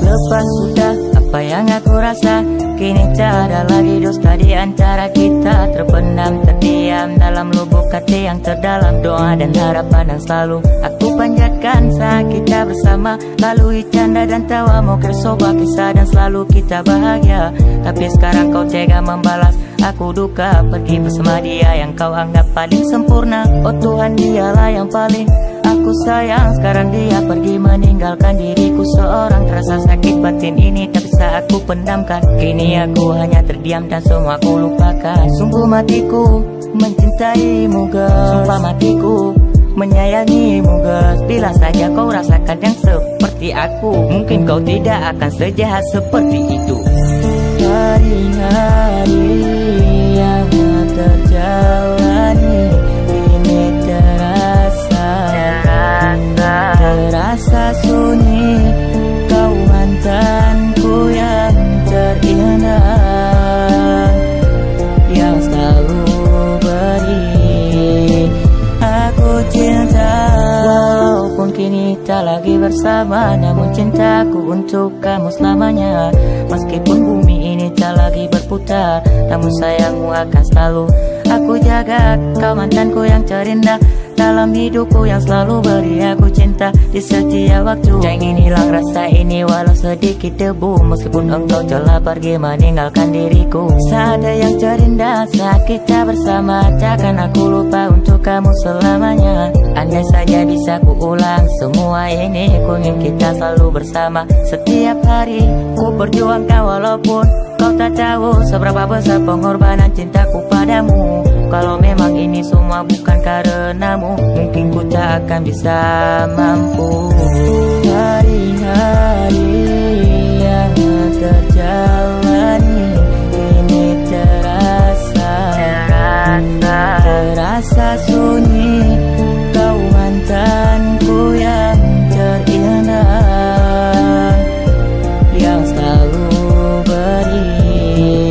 Lepas sudah apa yang aku rasa? Kini tak ada lagi dusta di antara kita. Terbenam terdiam dalam lubuk hati yang terdalam Doa dan harapan yang selalu aku panjatkan. Saat kita bersama lalui canda dan tawa Mau kersoba kisah dan selalu kita bahagia. Tapi sekarang kau tega membalas Aku duka. Pergi bersama dia yang kau anggap paling sempurna. Oh Tuhan dialah yang paling Aku sayang. Sekarang dia pergi meninggalkan diriku. Seorang Terasa sakit batin ini tak bisa aku pendamkan. Kini aku hanya terdiam dan semua aku lupakan. Sungguh matiku mencintaimu guys Sumpah matiku menyayangimu guys Bila saja kau rasakan yang seperti aku Mungkin kau tidak akan sejahat seperti itu. Hari-hari Tak lagi bersama Namun cintaku untuk kamu selamanya. Meskipun bumi ini tak lagi berputar Namun sayangmu akan selalu Aku jaga. Kau mantanku yang terindah dalam hidupku yang selalu beri aku cinta di setiap waktu. Jangan hilang rasa ini walau sedikit debu. Meskipun engkau telah pergi meninggalkan diriku. Saat yang terindah saat kita bersama Takkan aku lupa untuk kamu selamanya. Andai saja bisa ku ulang semua ini Ku ingin kita selalu bersama. Setiap hari ku perjuangkan walaupun Kau tak tahu seberapa besar pengorbanan cintaku padamu kalau memang ini semua bukan karenamu Mungkin ku tak akan bisa mampu. Hari-hari yang terjalani Ini terasa Terasa. Terasa sunyi. Kau mantanku yang terindah Yang selalu beri